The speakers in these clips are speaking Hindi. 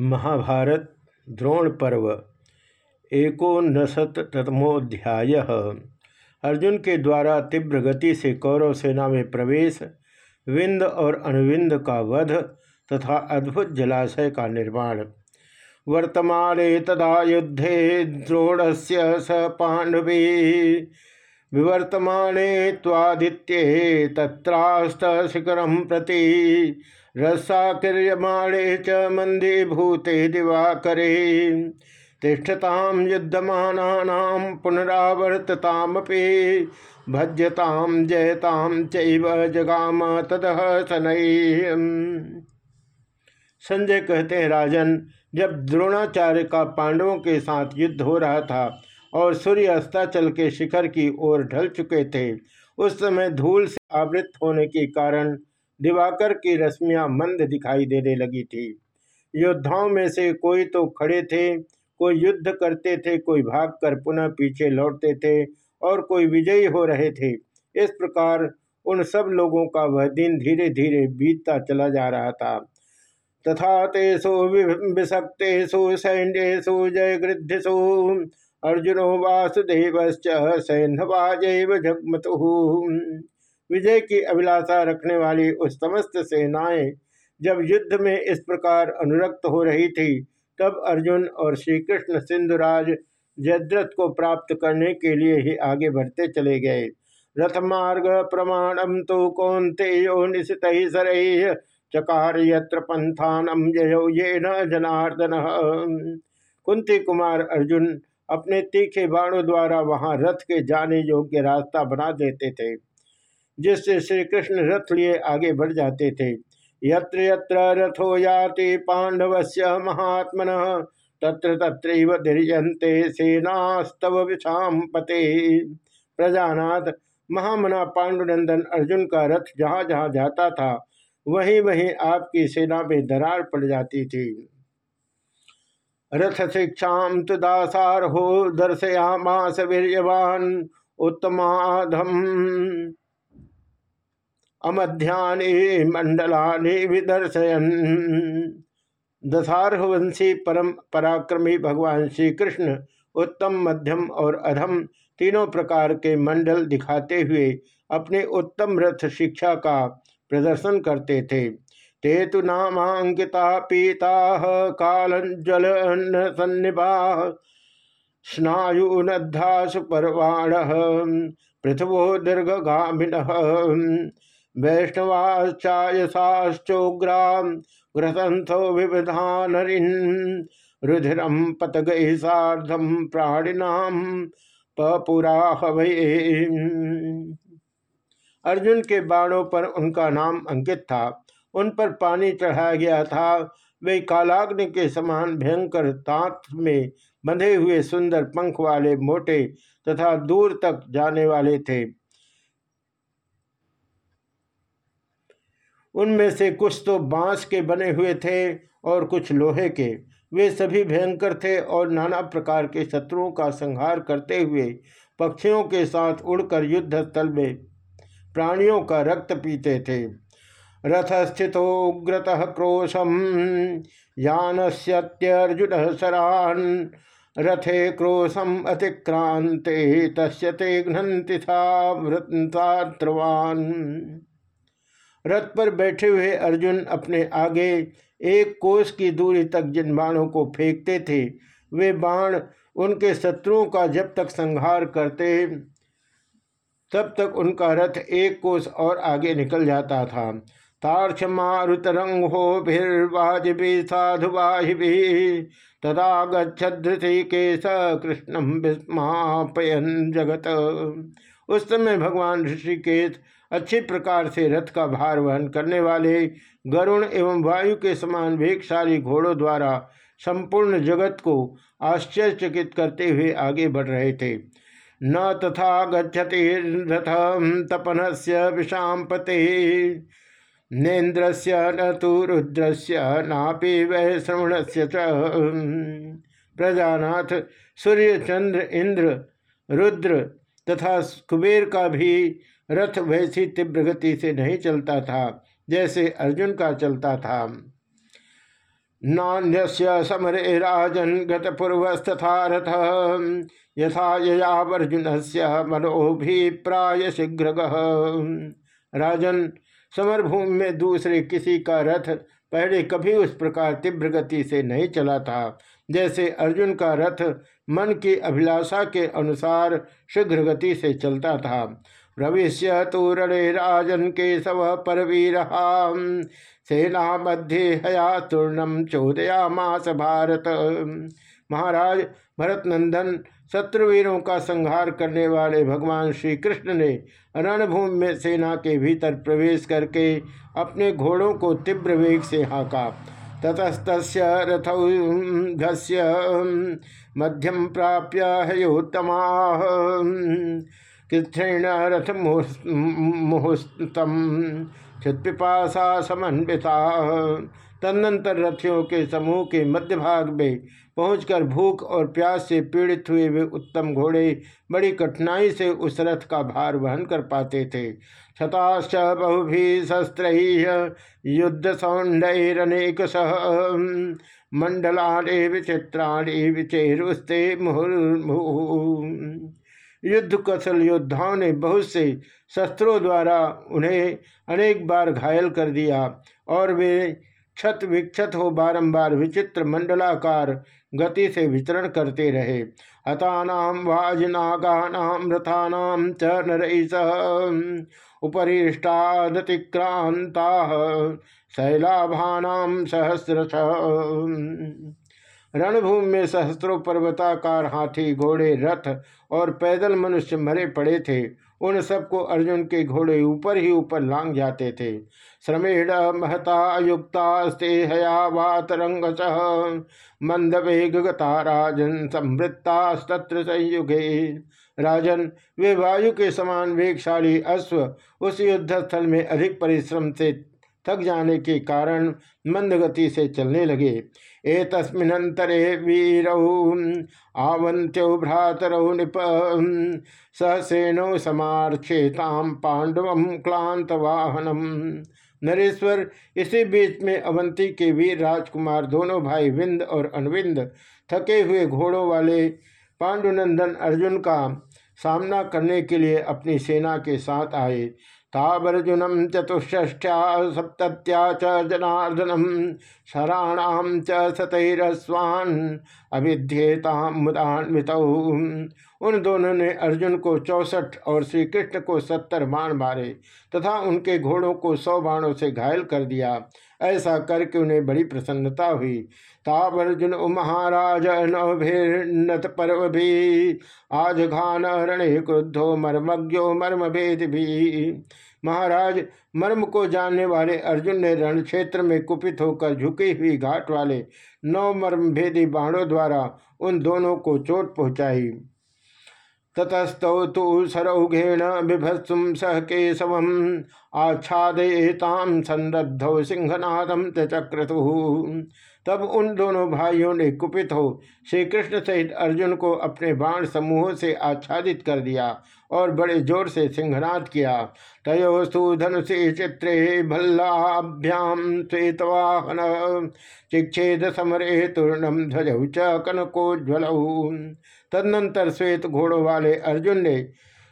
महाभारत द्रोण पर्व एकोनशतमोध्याय अर्जुन के द्वारा तीव्र गति से कौरव सेना में प्रवेश विंद और अनुविंद का वध तथा अद्भुत जलाशय का निर्माण। वर्तमान तदा युद्धे द्रोण से स पांडवी विवर्तमाने तादित्ये तत्रास्त शिखरम प्रति। रसाक्रियमाणे च मंदे भूते दिवाकरे। तिष्ठताम युद्धमानानां पुनरावर्ततामपि भज्यताम जयताम चैव जगाम ततः शनै संजय कहते हैं, राजन, जब द्रोणाचार्य का पांडवों के साथ युद्ध हो रहा था और सूर्य अस्ताचल के शिखर की ओर ढल चुके थे, उस समय धूल से आवृत होने के कारण दिवाकर की रश्मियाँ मंद दिखाई देने लगी थी। योद्धाओं में से कोई तो खड़े थे, कोई युद्ध करते थे, कोई भागकर पुनः पीछे लौटते थे और कोई विजयी हो रहे थे। इस प्रकार उन सब लोगों का वह दिन धीरे धीरे बीतता चला जा रहा था। तथा तेसु विषक्तेषु सैन्येषु जय गृद्धसु अर्जुनो वासुदेव सैन्यवाजैव जगमतु। विजय की अभिलाषा रखने वाली उस समस्त सेनाएँ जब युद्ध में इस प्रकार अनुरक्त हो रही थी, तब अर्जुन और श्री कृष्ण सिंधुराज जयद्रथ को प्राप्त करने के लिए ही आगे बढ़ते चले गए। रथमार्ग प्रमाणम तो कौनते यो निशित सर चकार यत्र पंथानम जयो ये न जनार्दन। कुंती कुमार अर्जुन अपने तीखे बाणों द्वारा वहाँ रथ के जाने योग्य रास्ता बना देते थे। जिससे श्री कृष्ण रथ लिए आगे बढ़ जाते थे। यत्र यत्र रथो याति पांडवस्य महात्मन, तत्र तत्र धीरजंते सेनास्तव विषाम पते प्रजानाथ, महामना पांडुनंदन अर्जुन का रथ जहाँ जहाँ जाता था, वहीं वहीं आपकी सेना में दरार पड़ जाती थी। रथ शिक्षा तो दासार हो, दर्शयामास वीरवान उत्तमाधम। अमध्यानि मंडलानि विदर्शयन। दशारहवंशी परम पराक्रमी भगवान श्री कृष्ण उत्तम मध्यम और अधम तीनों प्रकार के मंडल दिखाते हुए अपने उत्तम रथ शिक्षा का प्रदर्शन करते थे। ते तो नामांकिता पीता कालंजल सन्निभा। स्नायुनद्धासु परवाण। पृथ्वो दीर्घगामिन। वैष्णवाश्चायसाश्चोग्रा ग्रसंथो विविधानरिन् रुधिरम पतगै साधम प्राणिनाम पपुरा अर्जुन के बाणों पर उनका नाम अंकित था। उन पर पानी चढ़ाया गया था। वे कालाग्नि के समान भयंकर तांत में बंधे हुए सुंदर पंख वाले मोटे तथा दूर तक जाने वाले थे। उनमें से कुछ तो बाँस के बने हुए थे और कुछ लोहे के। वे सभी भयंकर थे और नाना प्रकार के शत्रुओं का संहार करते हुए पक्षियों के साथ उड़कर युद्ध स्थल में प्राणियों का रक्त पीते थे। रथ स्थित उग्रत क्रोशम यान सत्यर्जुन सरान। रथे क्रोशम अतिक्रांते तस्ते घ्नति था रथ पर बैठे हुए अर्जुन अपने आगे एक कोष की दूरी तक जिन बाणों को फेंकते थे, वे बाण उनके शत्रुओं का जब तक संहार करते, तब तक उनका रथ एक कोष और आगे निकल जाता था। तार्क्ष मारुतरंगो भिर्वाजि साधुवाहि तदा गृषि के स कृष्णम विस्मापयन जगत। उस समय भगवान ऋषिकेश अच्छी प्रकार से रथ का भार वहन करने वाले गरुण एवं वायु के समान वेगशाली घोड़ों द्वारा संपूर्ण जगत को आश्चर्यचकित करते हुए आगे बढ़ रहे थे। न तथा गति रथ तपन से विषाम पते नेन्द्र से न तो रुद्र से नापि वह श्रवण से प्रजानाथ, सूर्य, चंद्र, इंद्र, रुद्र तथा कुबेर का भी रथ वैसी तीव्र गति से नहीं चलता था, जैसे अर्जुन का चलता था। नान्यस्य समरे राजन गत गतपूर्वस्तथा रथ। यथा ययावर्जुन से मनोभिप्राय शीघ्र राजन समरभूमि में दूसरे किसी का रथ पहले कभी उस प्रकार तीव्र गति से नहीं चला था, जैसे अर्जुन का रथ मन की अभिलाषा के अनुसार शीघ्र गति से चलता था। प्रविश्य तो रे राजन के सव परवीर सेना मध्य चोदया मास भारत। महाराज भरत नंदन शत्रुवीरों का संहार करने वाले भगवान श्री कृष्ण ने रणभूमि में सेना के भीतर प्रवेश करके अपने घोड़ों को तीव्र वेग से हाँका। ततस्त रथौघस्य मध्यम प्राप्य हयोत्तमा कृत्ण रथ मुहूर्तम चित्पिपाशा समन्विता तदनंतर रथियों के समूह के मध्य भाग में पहुंचकर भूख और प्यास से पीड़ित हुए वे उत्तम घोड़े बड़ी कठिनाई से उस रथ का भार वहन कर पाते थे शताश्च बहुभी शस्त्र युद्ध सौंडरनेक सह मंडलाने विचित्राणी विचेरुस्ते मुहुर्मुहु युद्ध कौशल योद्धाओं ने बहुत से शस्त्रों द्वारा उन्हें अनेक बार घायल कर दिया और वे क्षत विक्षत हो बारंबार विचित्र मंडलाकार गति से विचरण करते रहे। हतानाम वाजनागानाम रथानाम च नरईस उपरिष्टादतिक्रांता शैलाभानाम सहस्रश। रणभूमि में सहस्त्रों पर्वताकार, हाथी, घोड़े, रथ और पैदल मनुष्य मरे पड़े थे। उन सबको अर्जुन के घोड़े ऊपर ही ऊपर लांग जाते थे। श्रमेण महता युक्ता हया वातरंग मंद वेग राजन समृत्तास्तत्र संयुगे। राजन, वे वायु के समान वेगशाली अश्व उस युद्ध स्थल में अधिक परिश्रम से थक जाने के कारण मंद गति से चलने लगे। ए तस्मिनंतरे वीरौ आवंत्यो भ्रातरौ निप सहसेनो समार्चेताम पांडव क्लांत वाहनम नरेश्वर, इसी बीच में अवंती के वीर राजकुमार दोनों भाई विंद और अनविंद थके हुए घोड़ों वाले पांडुनंदन अर्जुन का सामना करने के लिए अपनी सेना के साथ आए। तावर्जुनम चतुष्ठ्या सप्त्या च जनार्दनम शराणाम च सतरस्वान् अभिध्येताम मुदान्वित। उन दोनों ने अर्जुन को चौसठ और श्री कृष्ण को सत्तर बाण मारे तथा उनके घोड़ों को सौ बाणों से घायल कर दिया। ऐसा करके उन्हें बड़ी प्रसन्नता हुई। तावर्जुन महाराज नवभिर्नत पर्व भी आज घान रणे क्रुद्धो मर्मज्ञो मर्म भेद भी। महाराज, मर्म को जानने वाले अर्जुन ने रण क्षेत्र में कुपित होकर झुकी हुई घाट वाले नौ मर्म भेदी बाणों द्वारा उन दोनों को चोट पहुंचाई। ततस्तौ तो सरौघेण बिभत्सुम सह केशव आच्छादयेताम संदग्धौ सिंहनादम चक्रतु तब उन दोनों भाइयों ने कुपित हो श्री कृष्ण सहित अर्जुन को अपने बाण समूहों से आच्छादित कर दिया और बड़े ज़ोर से सिंहनाद किया। तयोस्तु धनुषे चित्रे भल्लाभ्याम श्वेतवाहन, चिक्षेद समरे तूर्णम ध्वज च कनकोज्वल तदनंतर श्वेत घोड़ों वाले अर्जुन ने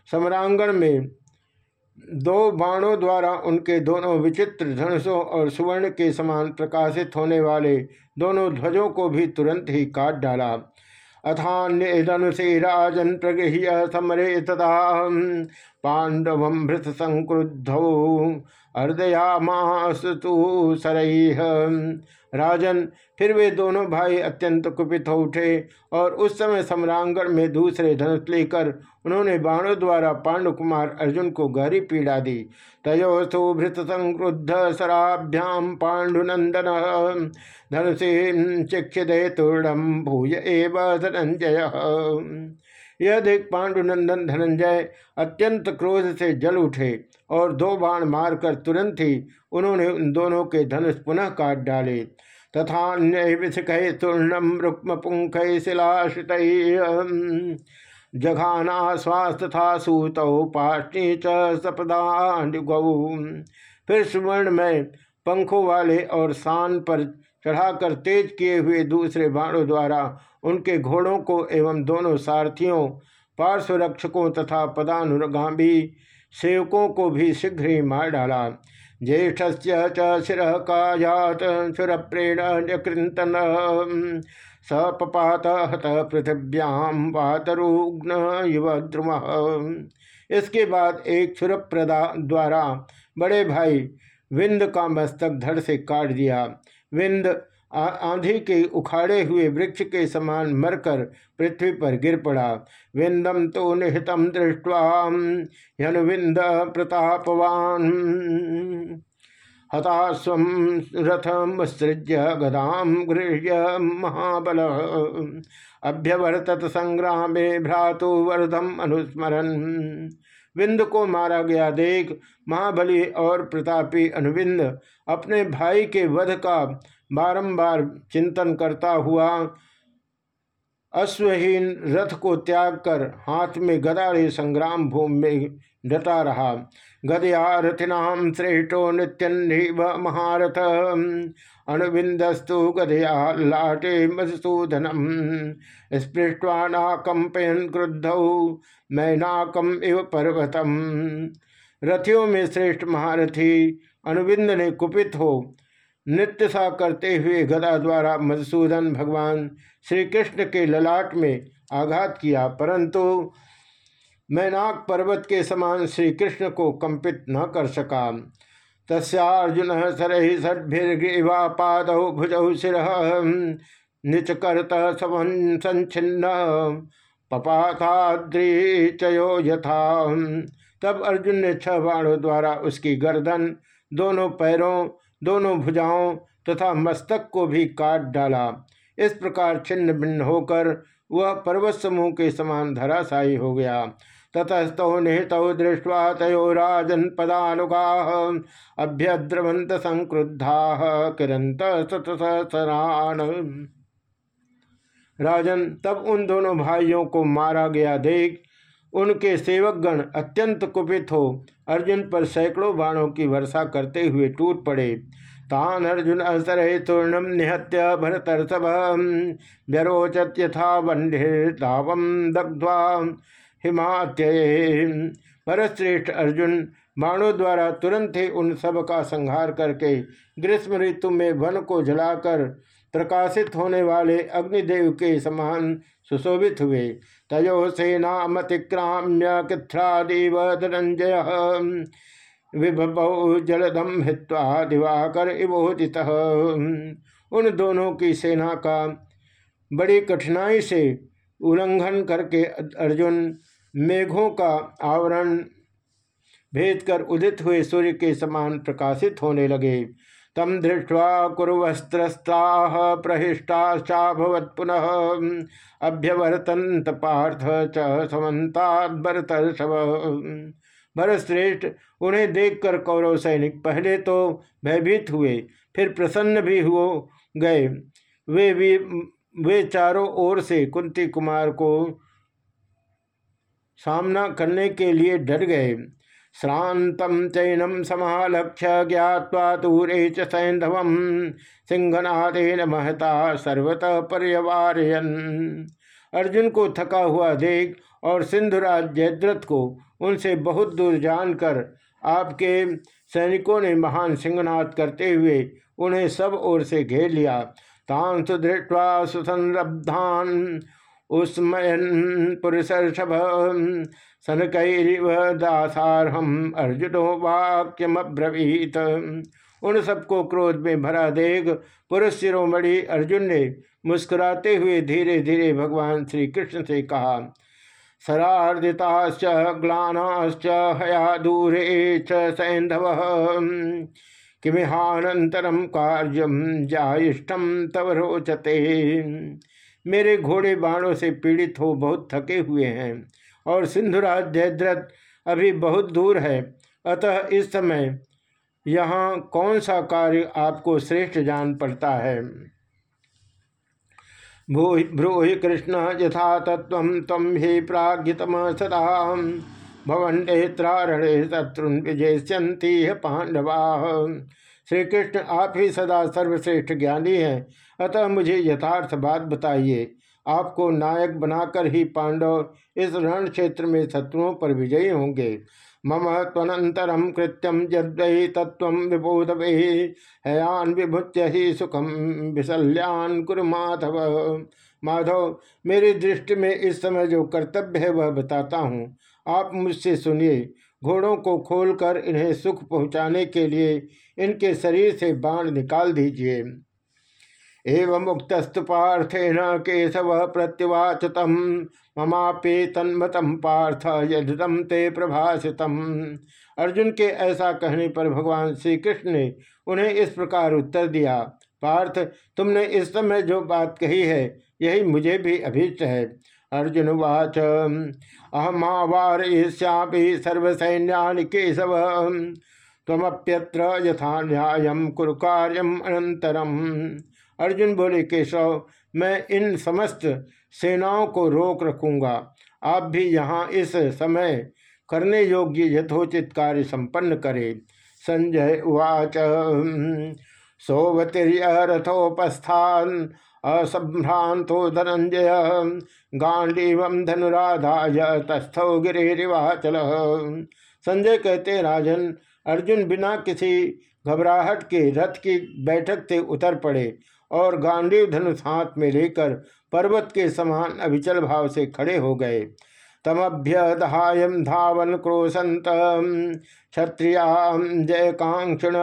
सम्रांगण में दो बाणों द्वारा उनके दोनों विचित्र धनुषों और सुवर्ण के समान प्रकाशित होने वाले दोनों ध्वजों को भी तुरंत ही काट डाला। अथान्य धनुषे राजन प्रगृह्य समरे तथा पांडव भृत संक्रुद्ध अर्दयामास्तु सरह राजन। फिर वे दोनों भाई अत्यंत कुपित हो उठे और उस समय सम्रांगण में दूसरे धनुष लेकर उन्होंने बाणों द्वारा पांडु कुमार अर्जुन को गहरी पीड़ा दी। तयोस्तु भृत संक्रुद्ध सराभ्याम पांडुनंदन धनुषे चिक्षिदे तूर्णम भूय एव धनंजय। यह देख पांडुनंदन धनंजय अत्यंत क्रोध से जल उठे और दो बाण मारकर तुरंत ही उन्होंने उन दोनों के धनुष पुनः काट डाले। तथा विषक तूर्णम रुक्म पुंख शिलाश्रित जघाना स्वास्थ्य था सूत पाष्णी चपदा फिर सुवर्ण में पंखों वाले और शान पर चढ़ाकर तेज किए हुए दूसरे बाणों द्वारा उनके घोड़ों को एवं दोनों सारथियों, पार्श्वरक्षकों तथा पदानुगामी सेवकों को भी शीघ्र ही मार डाला। ज्येष्ठ चिर कायात सुरप्रेण न्यकृतन सपपात हत पृथिव्याम वातरुग्न युव द्रुम। इसके बाद एक सुरप्रदा द्वारा बड़े भाई विंद का मस्तक धड़ से काट दिया। विंद आंधी के उखाड़े हुए वृक्ष के समान मरकर पृथ्वी पर गिर पड़ा। विंदम तो निहितम दृष्टवा हनुविंद प्रतापवान। हतास्व रथमुत्सृज्य गदाम गृह्य महाबल। अभ्यवर्तत संग्राम भ्रातु वर्धम अनुस्मरण विंद को मारा गया देख महाबली और प्रतापी अनुविंद अपने भाई के वध का बारंबार चिंतन करता हुआ अश्वहीन रथ को त्याग कर हाथ में गदाड़े संग्राम भूमि में डटा रहा। गदया श्रेष्ठो नित्यन्व महारथ। अनुबिंदस्तु गदया लाटे मधुसूदनम स्पृष्टवा नाकंपयन क्रुद्ध मैनाकम इव पर्वतम। रथियों में श्रेष्ठ महारथी अनुबिंद ने कुपित हो। नृत्य सा करते हुए गदा द्वारा मधुसूदन भगवान श्री कृष्ण के ललाट में आघात किया, परंतु मैनाक पर्वत के समान श्री कृष्ण को कंपित न कर सका। तस्र्जुन सरहि षड्भिर्ग्रीवा पाद भुजौ शिर, निचकर्त संचिन्न पपाथाद्रिचयो यथा। तब अर्जुन ने छह बाणों द्वारा उसकी गर्दन, दोनों पैरों दोनों भुजाओं तथा मस्तक को भी काट डाला। इस प्रकार छिन्न भिन्न होकर वह पर्वत समूह के समान धराशायी हो गया। ततस्तौ निहितौ दृष्ट्वा तयो राजन पदानुगा अभ्यद्रवंत संक्रुद्धा किरंत सतसरान राजन तब उन दोनों भाइयों को मारा गया देख उनके सेवकगण अत्यंत कुपित हो। अर्जुन पर सैकड़ों बाणों की वर्षा करते हुए टूट पड़े। तान अर्जुन असर तूर्णम निहत्य भरतर्षभ व्यरोचत यथा वंढिर्तावम दग्ध्वा हिमात्य भरतश्रेष्ठ अर्जुन बाणों द्वारा तुरंत ही उन सब का संहार करके ग्रीष्म ऋतु में वन को जलाकर प्रकाशित होने वाले अग्निदेव के समान सुशोभित हुए। तयो सेनामतिक्राम्य कृथ्रादिव धनंजय। विभव जलदम हित्वा दिवाकर इवोदित। उन दोनों की सेना का बड़ी कठिनाई से उल्लंघन करके अर्जुन मेघों का आवरण भेद कर उदित हुए सूर्य के समान प्रकाशित होने लगे। तम दृष्ट्वा कुरवस्त्रस्ता प्रहिष्टाश्चाभवत पुनः अभ्यवर्तंत पार्थ च समन्ताभरतर्षभ भरतश्रेष्ठ उन्हें देखकर कौरव सैनिक पहले तो भयभीत हुए, फिर प्रसन्न भी हो गए। वे भी, वे चारों ओर से कुंती कुमार को सामना करने के लिए डर गए। श्रांतम चैनम समालक्ष्य ज्ञावा दूरे च सैंधव सिंहनादेन महता सर्वतः पर्यवारयन अर्जुन को थका हुआ देख और सिंधुराज जयद्रथ को उनसे बहुत दूर जानकर आपके सैनिकों ने महान सिंहनाथ करते हुए उन्हें सब ओर से घेर लिया। तान सुदृष्टवा सुसंरब्धान उस्मयन पुरुषर्षभ सनकैरिव दासारहम अर्जुनो वाक्यमब्रवीत। उन सबको क्रोध में भरा देख पुरुष शिरोमणि अर्जुन ने मुस्कुराते हुए धीरे धीरे भगवान श्री कृष्ण से कहा सरार्दिताश्च ग्लानाश्च, हया दूरे च सैंधव। किमिहानंतरम कार्यम जायिष्ठम तव रोचते। मेरे घोड़े बाणों से पीड़ित हो बहुत थके हुए हैं और सिंधुराज जयद्रथ अभी बहुत दूर है। अतः इस समय यहाँ कौन सा कार्य आपको श्रेष्ठ जान पड़ता है? ब्रूहि कृष्ण यथा तत्व तम ही प्राज्ञतम सदा भवंडेत्रारणे शत्रुन विजयती पांडवा श्री कृष्ण आप ही सदा सर्वश्रेष्ठ ज्ञानी हैं। अतः मुझे यथार्थ बात बताइए, आपको नायक बनाकर ही पांडव इस रण क्षेत्र में शत्रुओं पर विजयी होंगे। मम त्वनंतरम कृत्यम जद्वै तत्व विबोध हयान विभुत्य ही सुखम विशल्यान कुरु माधव। माधव, मेरी दृष्टि में इस समय जो कर्तव्य है वह बताता हूँ। आप मुझसे सुनिए घोड़ों को खोलकर इन्हें सुख पहुँचाने के लिए इनके शरीर से बाण निकाल दीजिए। एवं मुक्तस्तु पार्थेन केशव प्रत्युवाच तम ममापे तन्मतम पार्थ यदम ते प्रभाषितम। अर्जुन के ऐसा कहने पर भगवान श्री कृष्ण ने उन्हें इस प्रकार उत्तर दिया, पार्थ, तुमने इस समय जो बात कही है, यही मुझे भी अभीष्ट है। अर्जुन वाच। अहमावारयिष्यापि सर्वसैन्यानि केशव। तमप्यत्र यथा न्याय कुरु कार्यम अनंतरम अर्जुन बोले, केशव, मैं इन समस्त सेनाओं को रोक रखूँगा। आप भी यहाँ इस समय करने योग्य यथोचित कार्य संपन्न करे। संजय उवाच रथोपस्थान असभ्रांतो धनंजय गांडीव धनुराधाय तस्थौ गिरिवाचल संजय कहते, राजन, अर्जुन बिना किसी घबराहट के रथ की बैठक से उतर पड़े और गांडीव धनुष हाथ में लेकर पर्वत के समान अभिचल भाव से खड़े हो गए। तमभ्य दहायम धावन क्रोशंत क्षत्रियाम जय कांक्षण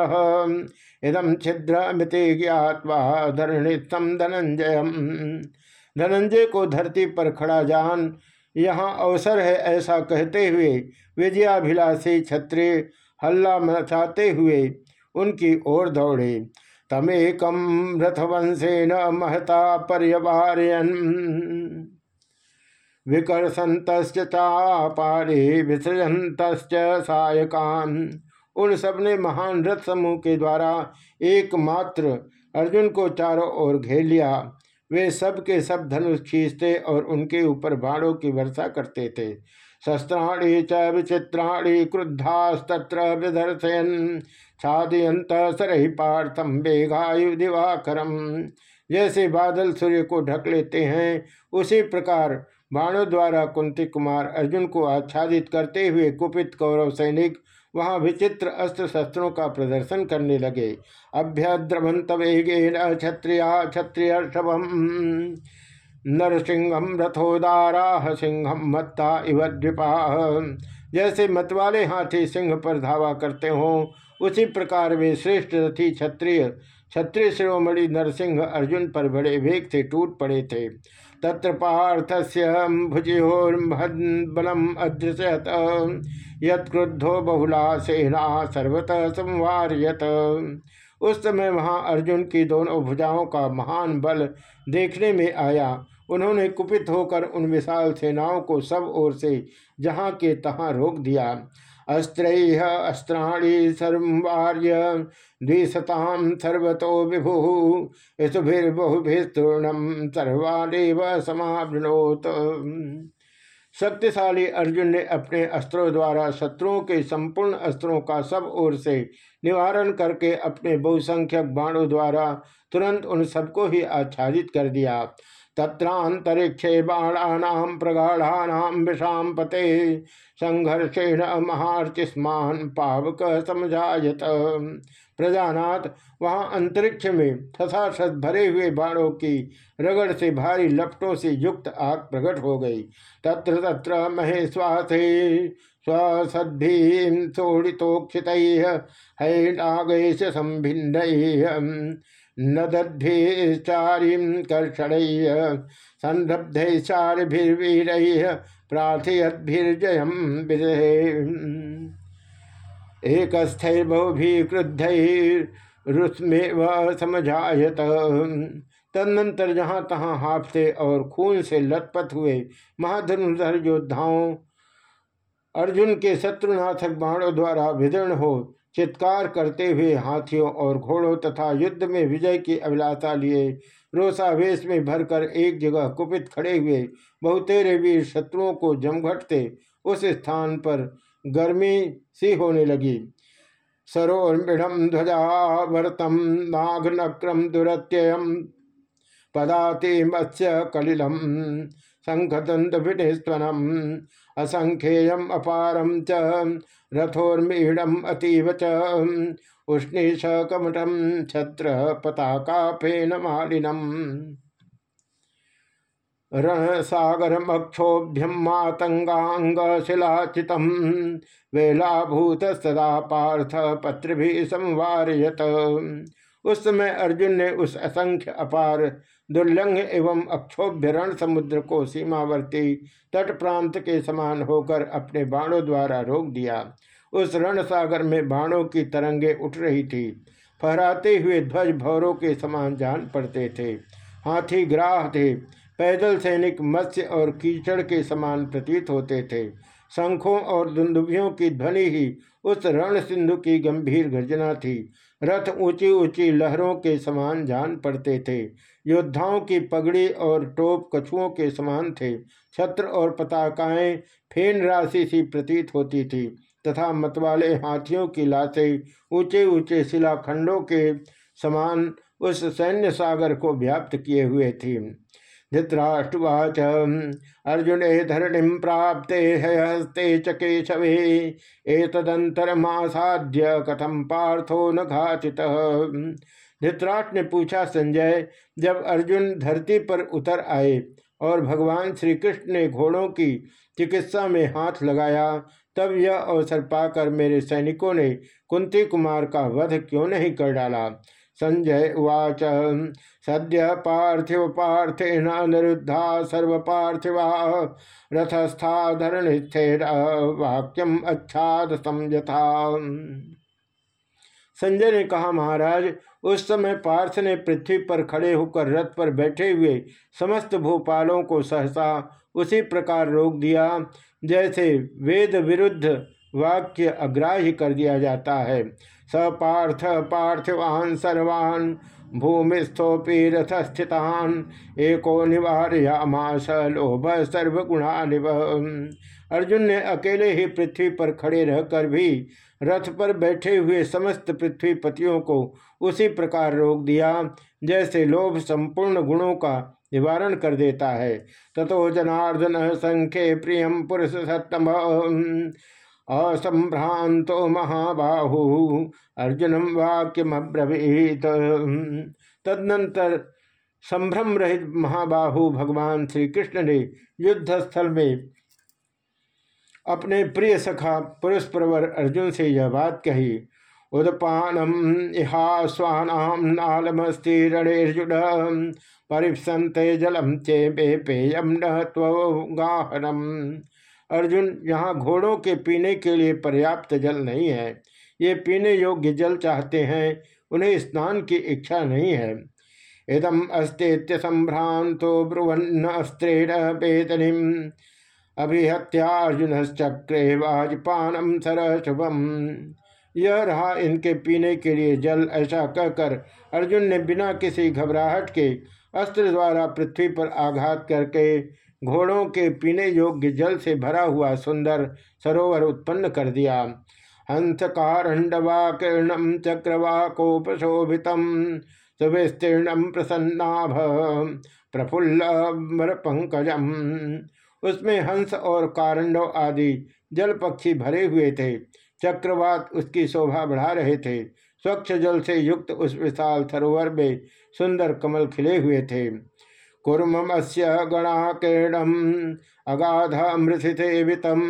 इदम छिद्र मिति ज्ञावा धरणितम धनंजय धनंजय को धरती पर खड़ा जान, यहाँ अवसर है ऐसा कहते हुए विजयाभिलाषी क्षत्रिय हल्ला मचाते हुए उनकी ओर दौड़े। तमेकम रथवंशेन महता पर्यवारयन। विकर्षंत चापारे विसृजंत सायकान। उन सबने महान रथ समूह के द्वारा एकमात्र अर्जुन को चारों ओर घेर लिया। वे सब के सब धनुष खींचते और उनके ऊपर बाणों की वर्षा करते थे। शस्त्राणी च विचित्राणी क्रुद्धास्तत्र विदर्शयन। छादयंत सरहि पार्थम बेघायु दिवाकरम। जैसे बादल सूर्य को ढक लेते हैं, उसी प्रकार बाणों द्वारा कुंती कुमार अर्जुन को आच्छादित करते हुए कुपित कौरव सैनिक वहाँ विचित्र अस्त्र शस्त्रों का प्रदर्शन करने लगे। अभ्यद्रवंत वेगेन क्षत्रिया क्षत्रिय नरसिंहम, रथोदारा सिंहम, मत्ता इव द्विपा। जैसे मतवाले हाथी सिंह पर धावा करते हो, उसी प्रकार वे श्रेष्ठ रथी क्षत्रिय क्षत्रिय शिरोमणि नरसिंह अर्जुन पर बड़े वेग से टूट पड़े थे। तत्र पार्थस्य भुजोर्बलम अदृश्यत। यद्क्रुद्धो बहुला सेना सर्वतः संवार्यत। उस समय वहाँ अर्जुन की दोनों भुजाओं का महान बल देखने में आया। उन्होंने कुपित होकर उन विशाल सेनाओं को सब ओर से जहाँ के तहाँ रोक दिया। अस्त्र अस्त्राणी सर्वार्य द्विशताम सर्वतो विभु यशुभिर्बहुभिस्तूर्णम सर्वादेव समावृणोत। शक्तिशाली अर्जुन ने अपने अस्त्रों द्वारा शत्रुओं के संपूर्ण अस्त्रों का सब ओर से निवारण करके अपने बहुसंख्यक बाणों द्वारा तुरंत उन सबको ही आच्छादित कर दिया। तत्रांतरिक्षे बाणानाम प्रगाढ़ानाम विषाम पते संघर्षेण महार्चिस्मान पावक समझायत प्रजानाथ, वहाँ अंतरिक्ष में ठसाठस भरे हुए बाणों की रगड़ से भारी लपटों से युक्त आग प्रकट हो गई। तत्र तत्र महेश्वासे स्वसद्भीम शोड़ितोक्षित है नागेश संभिन्न। नदद्भिश्चारीं कर्षणैः संरब्धैश्चारिभिर्वीरैः प्रार्थयद्भिर्जयं विदहे एकस्थैर्बहुभिक्रुद्धैरुष्मेव समझायत। तदनंतर जहाँ तहाँ हाफते और खून से लथपथ हुए महाधनुधर योद्धाओं अर्जुन के शत्रुनाथक बाणों द्वारा विदर्ण हो चित्कार करते हुए हाथियों और घोड़ों तथा युद्ध में विजय की अभिलाषा लिए। रोसावेश में भरकर एक जगह कुपित खड़े हुए बहुतेरे वीर शत्रुओं को जमघटते उस स्थान पर गर्मी सी होने लगी। सरोर्मिणम ध्वजावर्तम नागनक्रम दुरत्ययम पदाति मत्स्य कलिलम शंखदंत विनिस्वनम असंख्येयम अपारम च। रथोर्मीणम अतीव च। उष्णीश कमटम छत्र पताका फेन मालिनम शिलाचित वेलाभूत सदा पार्थ पत्र भी संवारयत। उस समय अर्जुन ने उस असंख्य अपार दुर्लंघ एवं अक्षोभ्य रण समुद्र को सीमावर्ती तट प्रांत के समान होकर अपने बाणों द्वारा रोक दिया। उस रण सागर में बाणों की तरंगे उठ रही थी। फहराते हुए ध्वज भौरों के समान जान पड़ते थे। हाथी ग्राह थे। पैदल सैनिक मत्स्य और कीचड़ के समान प्रतीत होते थे। शंखों और दुंदुभियों की ध्वनि ही उस रण सिंधु की गंभीर गर्जना थी। रथ ऊँची ऊँची लहरों के समान जान पड़ते थे। योद्धाओं की पगड़ी और टोप कछुओं के समान थे। छत्र और पताकाएँ फेन राशि सी प्रतीत होती थी तथा मतवाले हाथियों की लाशें ऊँचे ऊँचे शिलाखंडों के समान उस सैन्य सागर को व्याप्त किए हुए थी। धृतराष्ट्रवाच अर्जुन धरणिम प्राप्ते हस्ते च केशवे। एतदंतरमासाध्य कथम पार्थो न घाचित। धृतराष्ट्र ने पूछा संजय, जब अर्जुन धरती पर उतर आए और भगवान श्री कृष्ण ने घोड़ों की चिकित्सा में हाथ लगाया, तब यह अवसर पाकर मेरे सैनिकों ने कुंती कुमार का वध क्यों नहीं कर डाला? संजय उवाच। सद्य पार्थिव पार्थेन निरुद्धा सर्व पार्थिवा रथस्था धरण स्थिर वाक्यम अच्छाद समझता संजय ने कहा, महाराज, उस समय पार्थ ने पृथ्वी पर खड़े होकर रथ पर बैठे हुए समस्त भूपालों को सहसा उसी प्रकार रोक दिया, जैसे वेद विरुद्ध वाक्य अग्राह्य कर दिया जाता है। स पार्थ पार्थिवान सर्वान् भूमिस्थोपि रथस्थितान। एको निवारयामास लोभ सर्वगुणानिव। अर्जुन ने अकेले ही पृथ्वी पर खड़े रहकर भी रथ पर बैठे हुए समस्त पृथ्वी पतियों को उसी प्रकार रोक दिया, जैसे लोभ संपूर्ण गुणों का निवारण कर देता है। तथो जनार्दन संख्य प्रियम पुरुष सत्तम। असंभ्रांतो महाबाहु। अर्जुनम वाक्यमब्रवीत। तदनंतर संभ्रम रहित महाबाहु भगवान श्री कृष्ण ने युद्ध स्थल में अपने प्रिय सखा पुरुष प्रवर अर्जुन से यह बात कही उदपानम इहा स्वानाम नालमस्ति रणेर्जुन परिपसंते जलम चे पेयम न त्वगाहनम अर्जुन, यहाँ घोड़ों के पीने के लिए पर्याप्त जल नहीं है। ये पीने योग्य जल चाहते हैं, उन्हें स्नान की इच्छा नहीं है। इदम अस्तेत्य संभ्रांतो ब्रुवन्न अस्त्रेण वेदनिम। अभिहत्यार्जुन चक्रे वाजपानम सर शुभम यह रहा इनके पीने के लिए जल ऐसा कहकर अर्जुन ने बिना किसी घबराहट के अस्त्र द्वारा पृथ्वी पर आघात करके घोड़ों के पीने योग्य जल से भरा हुआ सुंदर सरोवर उत्पन्न कर दिया। हंस कारंडवाकीर्णम चक्रवाकोपशोभित सुविस्तीर्णम प्रसन्नाभ प्रफुल्ल पंकजम उसमें हंस और कारंडव आदि जल पक्षी भरे हुए थे। चक्रवात उसकी शोभा बढ़ा रहे थे। स्वच्छ जल से युक्त उस विशाल सरोवर में सुंदर कमल खिले हुए थे। कुर्मस्य अगाध मृथिसेवितम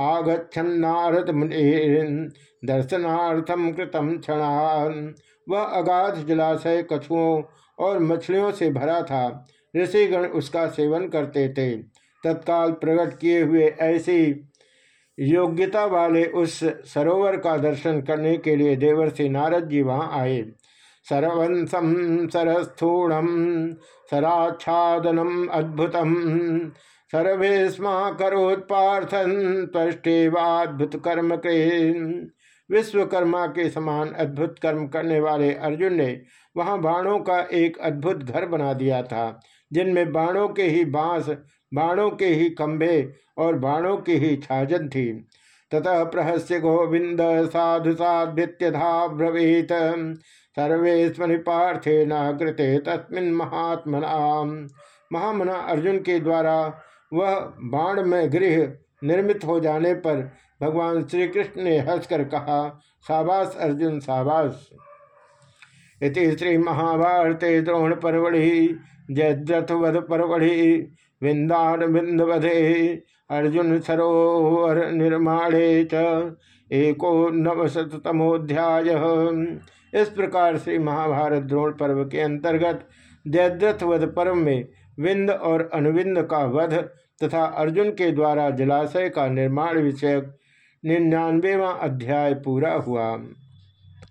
आगछन्नारद दर्शनार्थम कृतम क्षणान। वह अगाध जलाशय कछुओं और मछलियों से भरा था। ऋषिगण उसका सेवन करते थे। तत्काल प्रकट किए हुए ऐसी योग्यता वाले उस सरोवर का दर्शन करने के लिए देवर्षि नारद जी वहाँ आए। सरवंशम सरस्थूणम सराच्छादनम अद्भुतम। सर्वेस्मा करोत्पार्थन त्वेवाद्भुत कर्म के विश्वकर्मा के समान अद्भुत कर्म करने वाले अर्जुन ने वहाँ बाणों का एक अद्भुत घर बना दिया था, जिनमें बाणों के ही बाँस, बाणों के ही खंभे और बाणों की ही छाजन थी। ततः प्रहस्य गोविंद साधु साध्यधा ब्रवीत। सर्वेश्वनि पार्थे न कृते तस्मिन महात्मना। महामना अर्जुन के द्वारा वह बाण में गृह निर्मित हो जाने पर भगवान श्री कृष्ण ने हंसकर कहा साबास अर्जुन साबास इति श्री महाभारते द्रोण परवढ़ि जयद्रथवध परवढ़ि विंदान बिंदवधे अर्जुन सरोवर निर्माणे च। एको नवशतमोध्याय इस प्रकार से महाभारत द्रोण पर्व के अंतर्गत जयद्रथ वध पर्व में विंद और अनुविंद का वध तथा अर्जुन के द्वारा जलाशय का निर्माण विषयक निन्यानवेवा अध्याय पूरा हुआ।